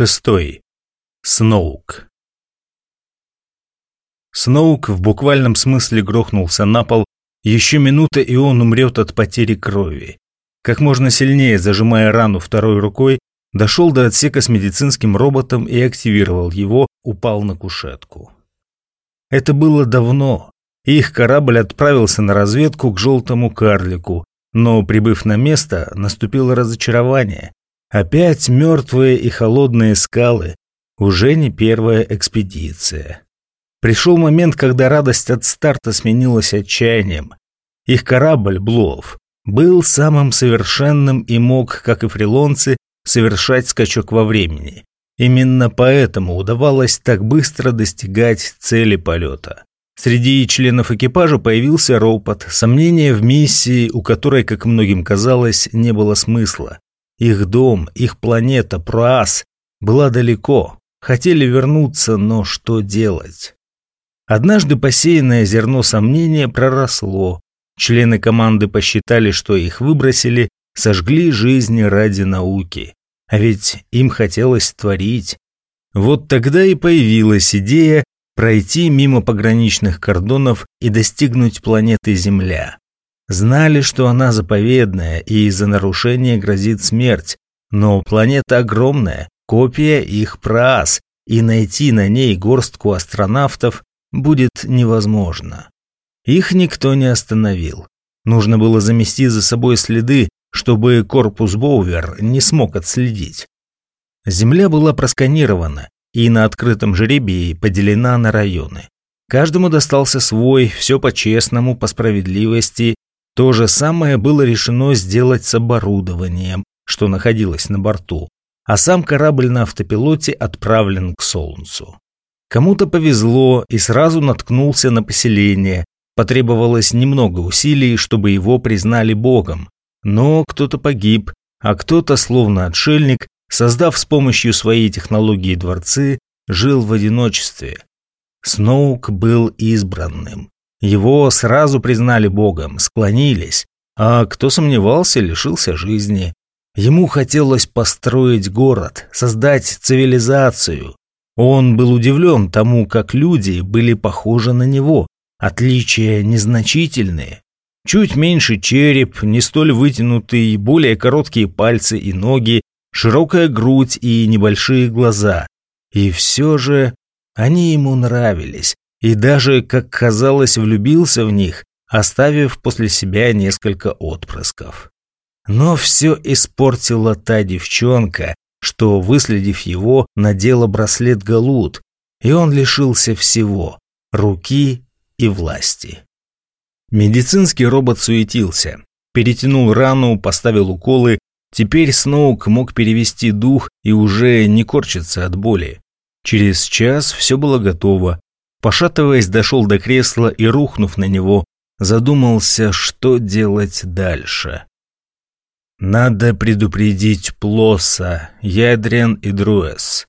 Шестой. Сноук. Сноук в буквальном смысле грохнулся на пол. Еще минута, и он умрет от потери крови. Как можно сильнее зажимая рану второй рукой, дошел до отсека с медицинским роботом и активировал его, упал на кушетку. Это было давно. Их корабль отправился на разведку к желтому карлику, но, прибыв на место, наступило разочарование. Опять мертвые и холодные скалы. Уже не первая экспедиция. Пришел момент, когда радость от старта сменилась отчаянием. Их корабль, Блов, был самым совершенным и мог, как и фрилонцы, совершать скачок во времени. Именно поэтому удавалось так быстро достигать цели полета. Среди членов экипажа появился ропот, сомнения в миссии, у которой, как многим казалось, не было смысла. Их дом, их планета, Проас, была далеко. Хотели вернуться, но что делать? Однажды посеянное зерно сомнения проросло. Члены команды посчитали, что их выбросили, сожгли жизни ради науки. А ведь им хотелось творить. Вот тогда и появилась идея пройти мимо пограничных кордонов и достигнуть планеты Земля. Знали, что она заповедная и из-за нарушения грозит смерть, но планета огромная, копия их праас, и найти на ней горстку астронавтов будет невозможно. Их никто не остановил. Нужно было замести за собой следы, чтобы корпус Боувер не смог отследить. Земля была просканирована и на открытом жребии поделена на районы. Каждому достался свой, все по-честному, по справедливости то же самое было решено сделать с оборудованием, что находилось на борту, а сам корабль на автопилоте отправлен к Солнцу. Кому-то повезло и сразу наткнулся на поселение, потребовалось немного усилий, чтобы его признали богом, но кто-то погиб, а кто-то, словно отшельник, создав с помощью своей технологии дворцы, жил в одиночестве. Сноук был избранным. Его сразу признали богом, склонились, а кто сомневался, лишился жизни. Ему хотелось построить город, создать цивилизацию. Он был удивлен тому, как люди были похожи на него, отличия незначительные. Чуть меньше череп, не столь вытянутый, более короткие пальцы и ноги, широкая грудь и небольшие глаза. И все же они ему нравились, и даже, как казалось, влюбился в них, оставив после себя несколько отпрысков. Но все испортила та девчонка, что, выследив его, надела браслет Галут, и он лишился всего – руки и власти. Медицинский робот суетился, перетянул рану, поставил уколы, теперь Сноук мог перевести дух и уже не корчиться от боли. Через час все было готово, Пошатываясь, дошел до кресла и, рухнув на него, задумался, что делать дальше. Надо предупредить Плоса, Ядрен и Друэс.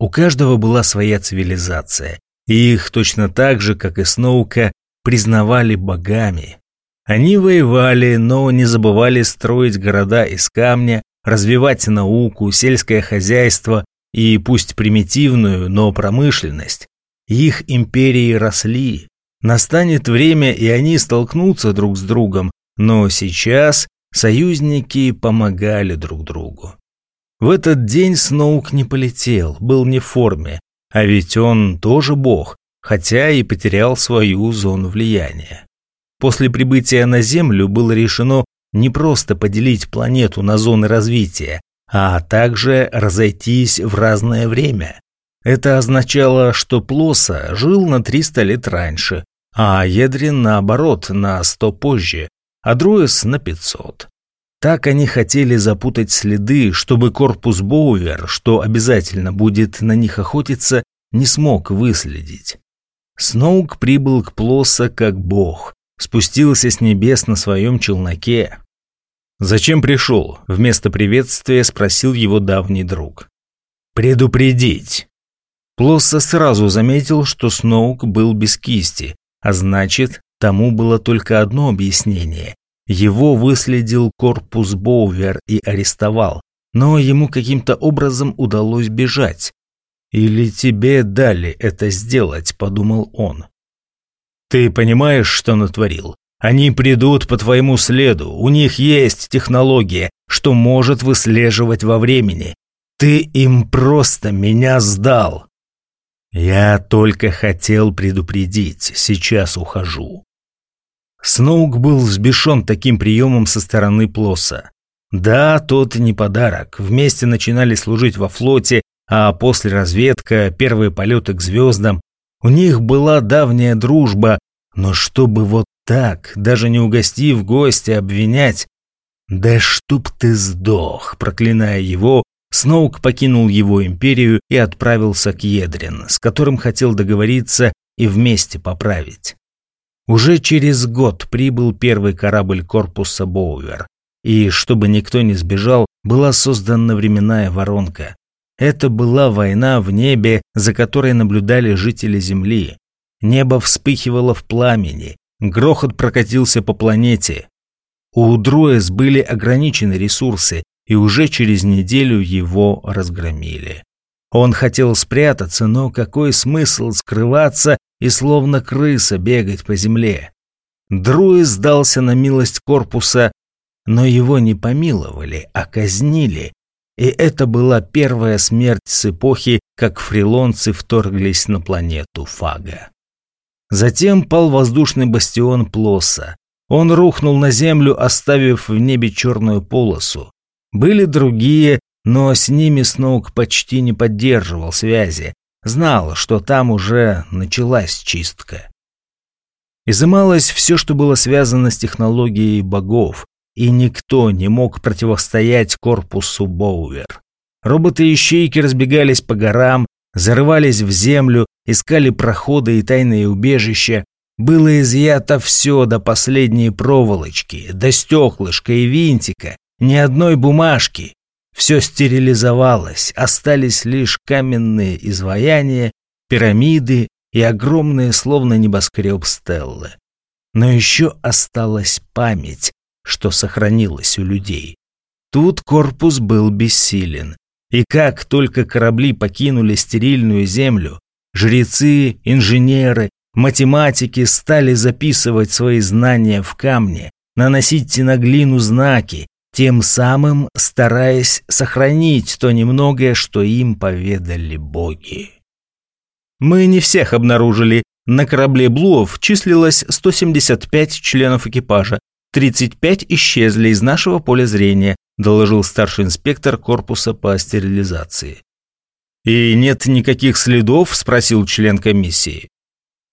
У каждого была своя цивилизация, и их точно так же, как и Сноука, признавали богами. Они воевали, но не забывали строить города из камня, развивать науку, сельское хозяйство и пусть примитивную, но промышленность. Их империи росли. Настанет время, и они столкнутся друг с другом, но сейчас союзники помогали друг другу. В этот день Сноук не полетел, был не в форме, а ведь он тоже бог, хотя и потерял свою зону влияния. После прибытия на Землю было решено не просто поделить планету на зоны развития, а также разойтись в разное время. Это означало, что Плоса жил на 300 лет раньше, а Едрин, наоборот, на 100 позже, а Друэс на 500. Так они хотели запутать следы, чтобы корпус Боувер, что обязательно будет на них охотиться, не смог выследить. Сноук прибыл к Плоса как бог, спустился с небес на своем челноке. «Зачем пришел?» – вместо приветствия спросил его давний друг. «Предупредить», Плосса сразу заметил, что Сноук был без кисти, а значит, тому было только одно объяснение. Его выследил корпус Боувер и арестовал, но ему каким-то образом удалось бежать. «Или тебе дали это сделать», — подумал он. «Ты понимаешь, что натворил? Они придут по твоему следу, у них есть технология, что может выслеживать во времени. Ты им просто меня сдал». «Я только хотел предупредить, сейчас ухожу». Сноук был взбешен таким приемом со стороны Плоса. Да, тот не подарок. Вместе начинали служить во флоте, а после разведка, первые полеты к звездам. У них была давняя дружба, но чтобы вот так, даже не угостив гостя, обвинять... Да чтоб ты сдох, проклиная его, Сноук покинул его империю и отправился к Едрин, с которым хотел договориться и вместе поправить. Уже через год прибыл первый корабль корпуса Боувер, и, чтобы никто не сбежал, была создана временная воронка. Это была война в небе, за которой наблюдали жители Земли. Небо вспыхивало в пламени, грохот прокатился по планете. У Дроэс были ограничены ресурсы, и уже через неделю его разгромили. Он хотел спрятаться, но какой смысл скрываться и словно крыса бегать по земле? Друи сдался на милость корпуса, но его не помиловали, а казнили. И это была первая смерть с эпохи, как фрилонцы вторглись на планету Фага. Затем пал воздушный бастион Плоса. Он рухнул на землю, оставив в небе черную полосу. Были другие, но с ними Сноук почти не поддерживал связи. Знал, что там уже началась чистка. Изымалось все, что было связано с технологией богов, и никто не мог противостоять корпусу Боувер. Роботы-ищейки разбегались по горам, зарывались в землю, искали проходы и тайные убежища. Было изъято все до последней проволочки, до стеклышка и винтика, ни одной бумажки. Все стерилизовалось, остались лишь каменные изваяния, пирамиды и огромные, словно небоскреб стеллы. Но еще осталась память, что сохранилась у людей. Тут корпус был бессилен. И как только корабли покинули стерильную землю, жрецы, инженеры, математики стали записывать свои знания в камне, наносить на глину знаки, тем самым стараясь сохранить то немногое, что им поведали боги. Мы не всех обнаружили. На корабле Блуов числилось 175 членов экипажа, 35 исчезли из нашего поля зрения, доложил старший инспектор корпуса по стерилизации. «И нет никаких следов?» – спросил член комиссии.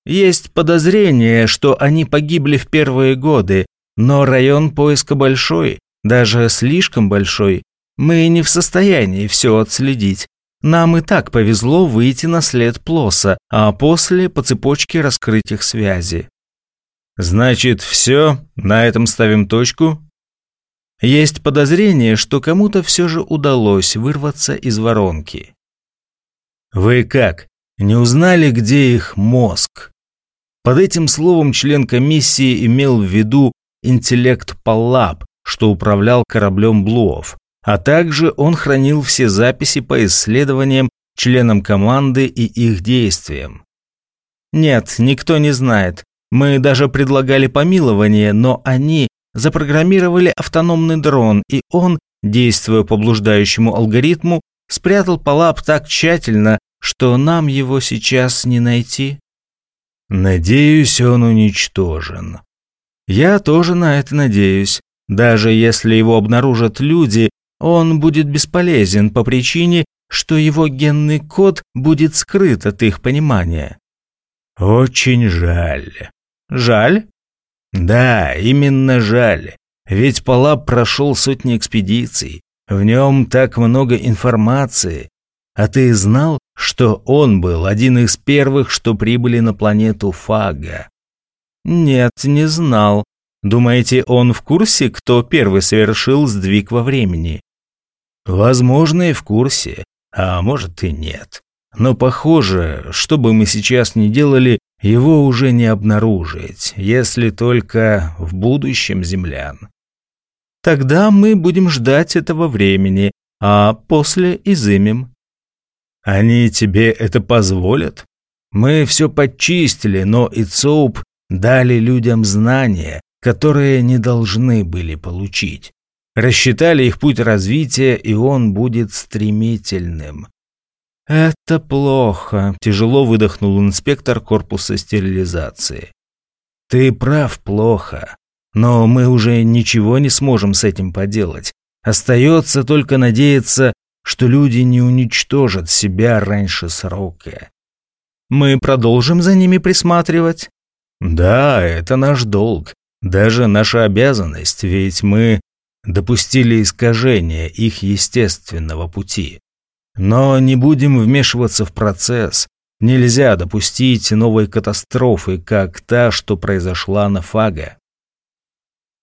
«Есть подозрение, что они погибли в первые годы, но район поиска большой, даже слишком большой. Мы не в состоянии все отследить. Нам и так повезло выйти на след Плоса, а после по цепочке раскрыть их связи. Значит, все, на этом ставим точку? Есть подозрение, что кому-то все же удалось вырваться из воронки. Вы как, не узнали, где их мозг? Под этим словом член комиссии имел в виду интеллект Паллаб, что управлял кораблем Блуов, а также он хранил все записи по исследованиям, членам команды и их действиям. Нет, никто не знает. Мы даже предлагали помилование, но они запрограммировали автономный дрон, и он, действуя по блуждающему алгоритму, спрятал Палап так тщательно, что нам его сейчас не найти. Надеюсь, он уничтожен. Я тоже на это надеюсь. Даже если его обнаружат люди, он будет бесполезен по причине, что его генный код будет скрыт от их понимания. Очень жаль. Жаль? Да, именно жаль. Ведь Палап прошел сотни экспедиций. В нем так много информации. А ты знал, что он был один из первых, что прибыли на планету Фага? Нет, не знал. Думаете, он в курсе, кто первый совершил сдвиг во времени? Возможно, и в курсе, а может и нет. Но похоже, что бы мы сейчас ни делали, его уже не обнаружить, если только в будущем землян. Тогда мы будем ждать этого времени, а после изымем. Они тебе это позволят? Мы все подчистили, но и ЦОУП дали людям знания, которые не должны были получить. Рассчитали их путь развития, и он будет стремительным. «Это плохо», – тяжело выдохнул инспектор корпуса стерилизации. «Ты прав, плохо. Но мы уже ничего не сможем с этим поделать. Остается только надеяться, что люди не уничтожат себя раньше срока. Мы продолжим за ними присматривать? Да, это наш долг, даже наша обязанность, ведь мы допустили искажение их естественного пути. Но не будем вмешиваться в процесс. Нельзя допустить новой катастрофы, как та, что произошла на Фага.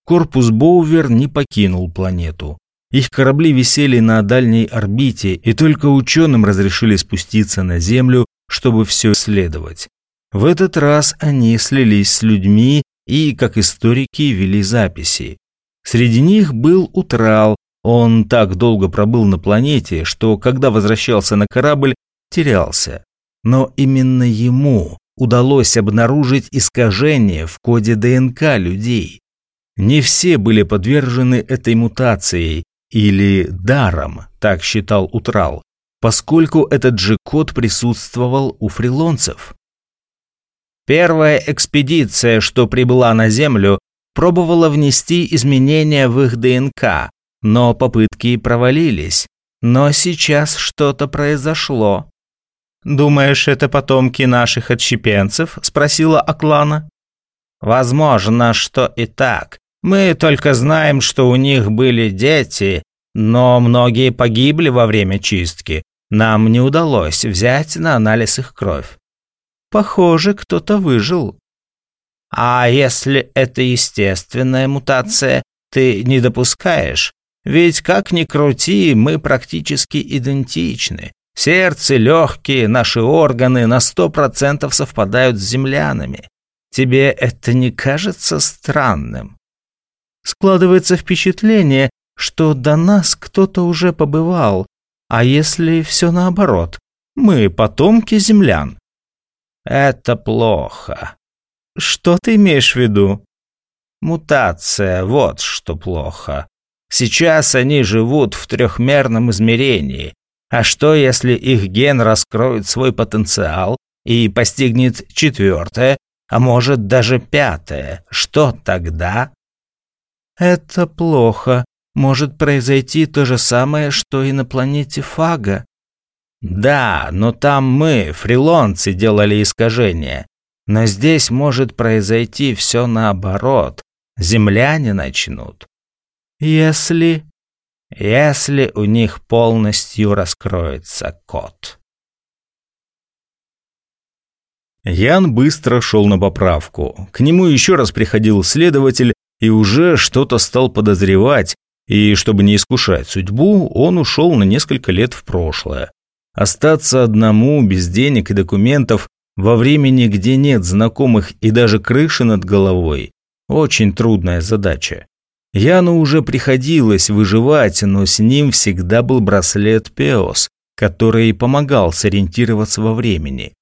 Корпус Боувер не покинул планету. Их корабли висели на дальней орбите, и только ученым разрешили спуститься на Землю, чтобы все исследовать. В этот раз они слились с людьми и, как историки, вели записи. Среди них был Утрал. Он так долго пробыл на планете, что, когда возвращался на корабль, терялся. Но именно ему удалось обнаружить искажение в коде ДНК людей. Не все были подвержены этой мутацией или даром, так считал Утрал, поскольку этот же код присутствовал у фрилонцев. Первая экспедиция, что прибыла на Землю, пробовала внести изменения в их ДНК, но попытки провалились. Но сейчас что-то произошло. «Думаешь, это потомки наших отщепенцев?» – спросила Аклана. «Возможно, что и так. Мы только знаем, что у них были дети, но многие погибли во время чистки. Нам не удалось взять на анализ их кровь. Похоже, кто-то выжил. А если это естественная мутация, ты не допускаешь? Ведь как ни крути, мы практически идентичны. Сердце, легкие, наши органы на сто процентов совпадают с землянами. Тебе это не кажется странным? Складывается впечатление, что до нас кто-то уже побывал. А если все наоборот? Мы потомки землян. Это плохо. Что ты имеешь в виду? Мутация, вот что плохо. Сейчас они живут в трехмерном измерении. А что, если их ген раскроет свой потенциал и постигнет четвертое, а может даже пятое? Что тогда? Это плохо. Может произойти то же самое, что и на планете Фага. Да, но там мы, фрилонцы, делали искажения. Но здесь может произойти все наоборот. Земляне начнут. Если... Если у них полностью раскроется код. Ян быстро шел на поправку. К нему еще раз приходил следователь и уже что-то стал подозревать, и чтобы не искушать судьбу, он ушел на несколько лет в прошлое. Остаться одному, без денег и документов, во времени, где нет знакомых и даже крыши над головой – очень трудная задача. Яну уже приходилось выживать, но с ним всегда был браслет Пеос, который помогал сориентироваться во времени.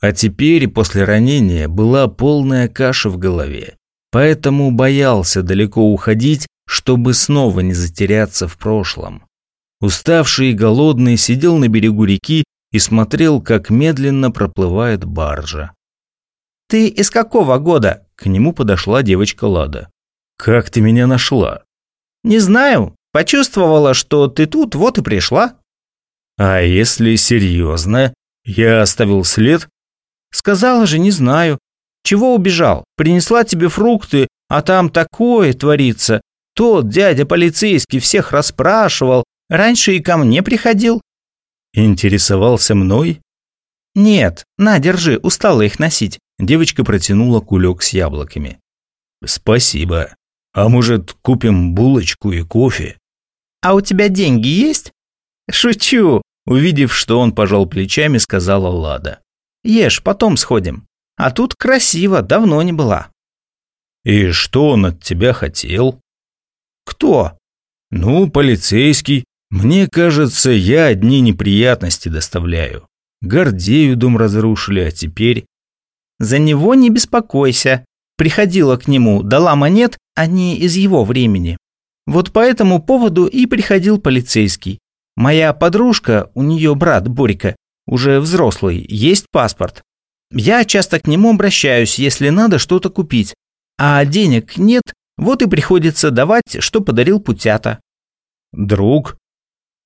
А теперь, после ранения, была полная каша в голове. Поэтому боялся далеко уходить, чтобы снова не затеряться в прошлом. Уставший и голодный сидел на берегу реки и смотрел, как медленно проплывает баржа. «Ты из какого года?» К нему подошла девочка Лада. «Как ты меня нашла?» «Не знаю. Почувствовала, что ты тут, вот и пришла». «А если серьезно? Я оставил след?» «Сказала же, не знаю. Чего убежал? Принесла тебе фрукты, а там такое творится. Тот дядя полицейский всех расспрашивал, раньше и ко мне приходил». «Интересовался мной?» «Нет, на, держи, устала их носить». Девочка протянула кулек с яблоками. «Спасибо. А может, купим булочку и кофе?» «А у тебя деньги есть?» «Шучу!» Увидев, что он пожал плечами, сказала Лада. «Ешь, потом сходим». А тут красиво, давно не была. И что он от тебя хотел? Кто? Ну, полицейский. Мне кажется, я одни неприятности доставляю. Гордею дом разрушили, а теперь... За него не беспокойся. Приходила к нему, дала монет, а не из его времени. Вот по этому поводу и приходил полицейский. Моя подружка, у нее брат Борька, уже взрослый, есть паспорт. Я часто к нему обращаюсь, если надо что-то купить. А денег нет, вот и приходится давать, что подарил Путята. Друг?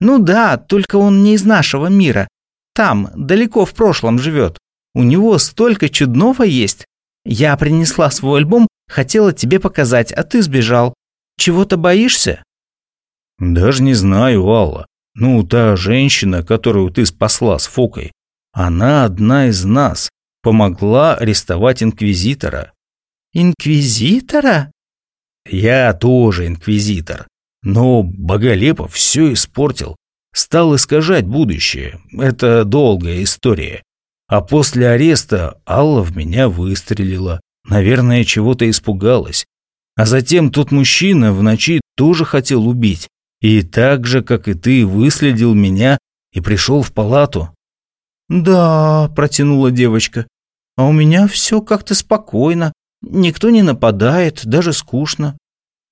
Ну да, только он не из нашего мира. Там, далеко в прошлом живет. У него столько чудного есть. Я принесла свой альбом, хотела тебе показать, а ты сбежал. Чего-то боишься? Даже не знаю, Алла. Ну, та женщина, которую ты спасла с Фокой, она одна из нас, помогла арестовать инквизитора. Инквизитора? Я тоже инквизитор. Но Боголепов все испортил. Стал искажать будущее. Это долгая история. А после ареста Алла в меня выстрелила. Наверное, чего-то испугалась. А затем тот мужчина в ночи тоже хотел убить. И так же, как и ты, выследил меня и пришел в палату. «Да», – протянула девочка, – «а у меня все как-то спокойно. Никто не нападает, даже скучно.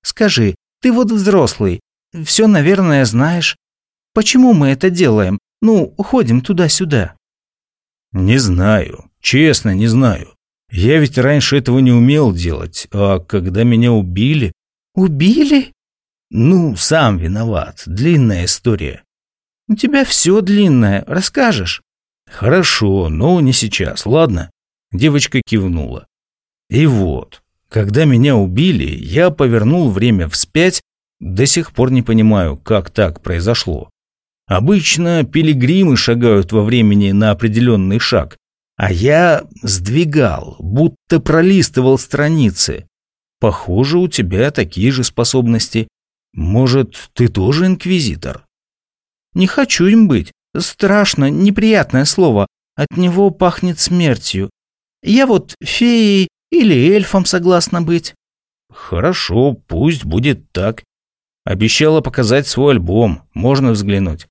Скажи, ты вот взрослый, все, наверное, знаешь. Почему мы это делаем? Ну, ходим туда-сюда». «Не знаю, честно не знаю. Я ведь раньше этого не умел делать, а когда меня убили...» «Убили?» «Ну, сам виноват. Длинная история». «У тебя все длинное. Расскажешь?» «Хорошо, но не сейчас, ладно?» Девочка кивнула. «И вот, когда меня убили, я повернул время вспять, до сих пор не понимаю, как так произошло. Обычно пилигримы шагают во времени на определенный шаг, а я сдвигал, будто пролистывал страницы. Похоже, у тебя такие же способности. Может, ты тоже инквизитор? Не хочу им быть. Страшно, неприятное слово. От него пахнет смертью. Я вот феей или эльфом согласна быть. Хорошо, пусть будет так. Обещала показать свой альбом, можно взглянуть.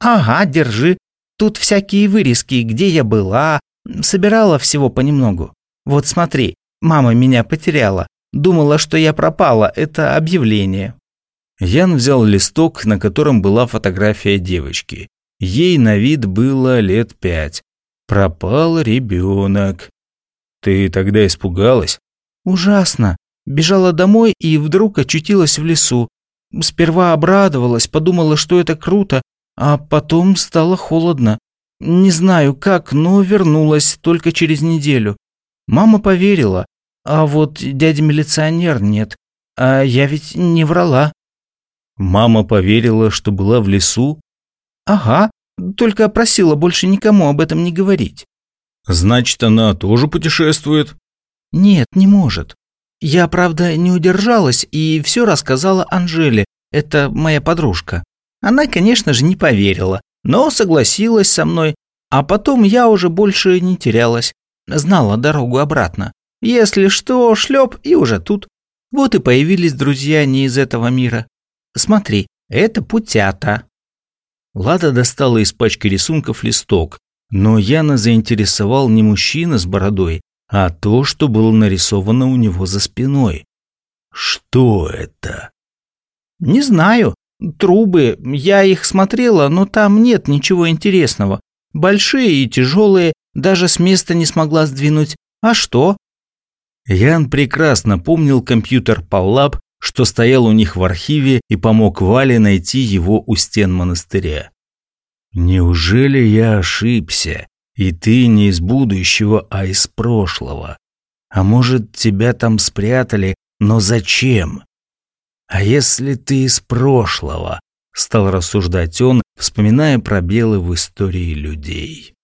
Ага, держи. Тут всякие вырезки, где я была, собирала всего понемногу. Вот смотри, мама меня потеряла. Думала, что я пропала, это объявление. Ян взял листок, на котором была фотография девочки. Ей на вид было лет пять. Пропал ребенок. Ты тогда испугалась? Ужасно. Бежала домой и вдруг очутилась в лесу. Сперва обрадовалась, подумала, что это круто, а потом стало холодно. Не знаю как, но вернулась только через неделю. Мама поверила, а вот дядя-милиционер нет. А я ведь не врала. Мама поверила, что была в лесу? Ага, только просила больше никому об этом не говорить. Значит, она тоже путешествует? Нет, не может. Я, правда, не удержалась и все рассказала Анжеле, это моя подружка. Она, конечно же, не поверила, но согласилась со мной, а потом я уже больше не терялась, знала дорогу обратно. Если что, шлеп и уже тут. Вот и появились друзья не из этого мира. Смотри, это путята. Лада достала из пачки рисунков листок, но Яна заинтересовал не мужчина с бородой, а то, что было нарисовано у него за спиной. Что это? Не знаю. Трубы. Я их смотрела, но там нет ничего интересного. Большие и тяжелые, даже с места не смогла сдвинуть. А что? Ян прекрасно помнил компьютер Паллаб что стоял у них в архиве и помог Вале найти его у стен монастыря. «Неужели я ошибся, и ты не из будущего, а из прошлого? А может, тебя там спрятали, но зачем? А если ты из прошлого?» – стал рассуждать он, вспоминая пробелы в истории людей.